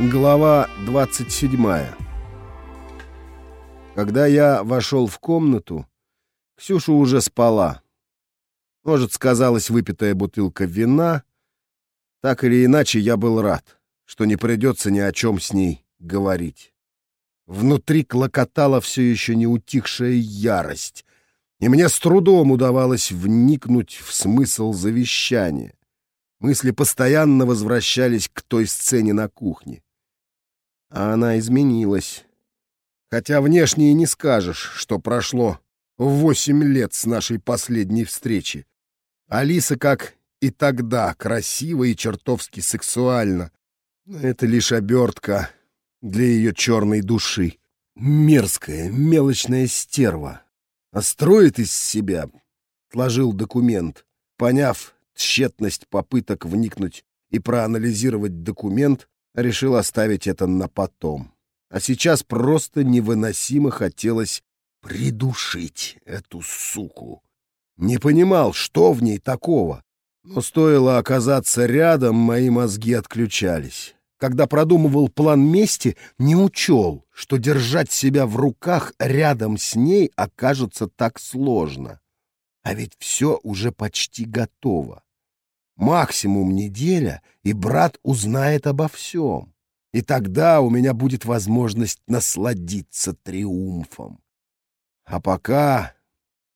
Глава 27 Когда я вошел в комнату, Ксюша уже спала. Может, сказалась выпитая бутылка вина. Так или иначе, я был рад, что не придется ни о чем с ней говорить. Внутри клокотала все еще не утихшая ярость, и мне с трудом удавалось вникнуть в смысл завещания. Мысли постоянно возвращались к той сцене на кухне. А она изменилась. Хотя внешне и не скажешь, что прошло восемь лет с нашей последней встречи. Алиса, как и тогда, красива и чертовски сексуальна. Это лишь обертка для ее черной души. Мерзкая, мелочная стерва. А строит из себя, сложил документ, поняв тщетность попыток вникнуть и проанализировать документ, решил оставить это на потом. А сейчас просто невыносимо хотелось придушить эту суку. Не понимал, что в ней такого, но стоило оказаться рядом, мои мозги отключались. Когда продумывал план мести, не учел, что держать себя в руках рядом с ней окажется так сложно. А ведь все уже почти готово. Максимум неделя, и брат узнает обо всем. И тогда у меня будет возможность насладиться триумфом. А пока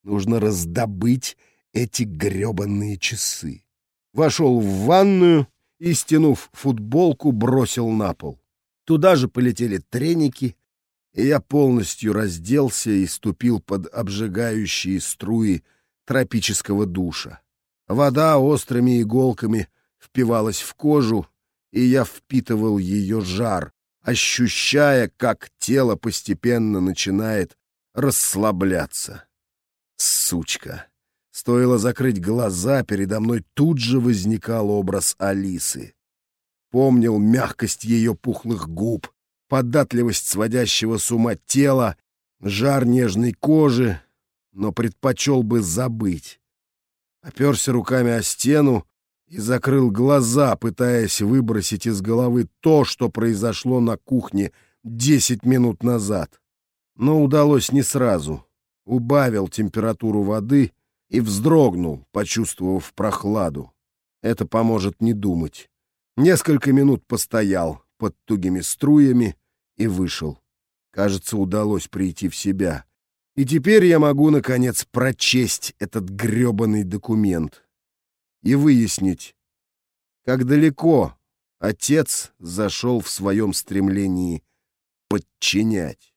нужно раздобыть эти гребанные часы. Вошел в ванную и, стянув футболку, бросил на пол. Туда же полетели треники, и я полностью разделся и ступил под обжигающие струи тропического душа. Вода острыми иголками впивалась в кожу, и я впитывал ее жар, ощущая, как тело постепенно начинает расслабляться. Сучка! Стоило закрыть глаза, передо мной тут же возникал образ Алисы. Помнил мягкость ее пухлых губ, податливость сводящего с ума тела, жар нежной кожи, но предпочел бы забыть оперся руками о стену и закрыл глаза, пытаясь выбросить из головы то, что произошло на кухне десять минут назад. Но удалось не сразу. Убавил температуру воды и вздрогнул, почувствовав прохладу. Это поможет не думать. Несколько минут постоял под тугими струями и вышел. Кажется, удалось прийти в себя. И теперь я могу, наконец, прочесть этот грёбаный документ и выяснить, как далеко отец зашел в своем стремлении подчинять.